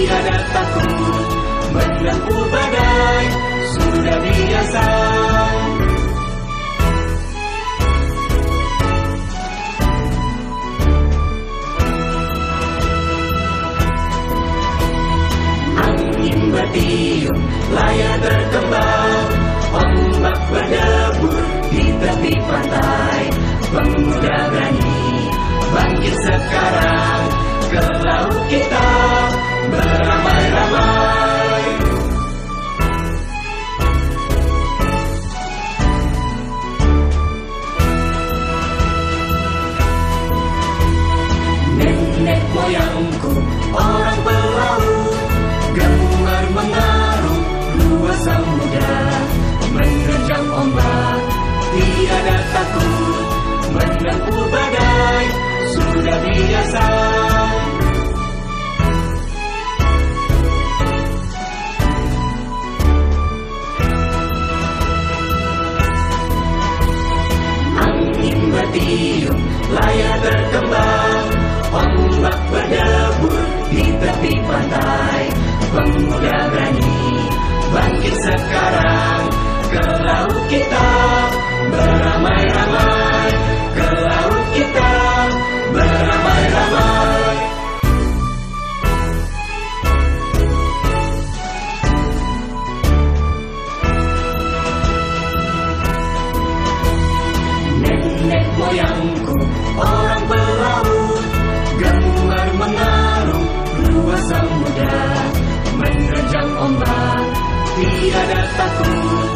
tiada takut Menempuh badai sudah biasa. Angin bertiup, layar berkembang Ombak berdebur di tepi pantai. Pemuda berani bangkit sekarang ke laut kita. Tiada takut Menempuh badai sudah biasa. Angin bertiup, layar berkembang. Ombak berdebur di tepi pantai. Pemuda berani bangkit sekarang. Ke laut kita beramai-ramai Ke laut kita. Beramai-ramai. Nenek moyangku orang pelaut Gemar mengarung luas samudra Menerjang ombak tiada takut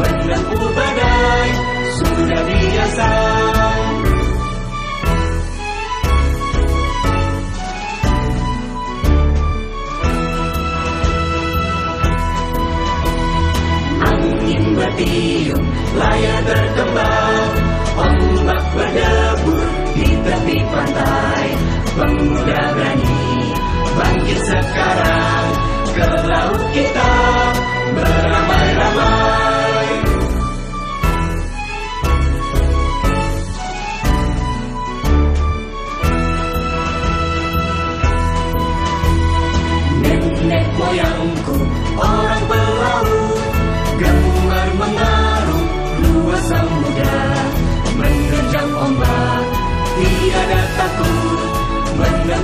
Menempuh badai sudah biasa. Angin bertiup, layar berkembang. Ombak berdebur di tepi pantai. Pemuda berani bangkit sekarang. Ke laut kita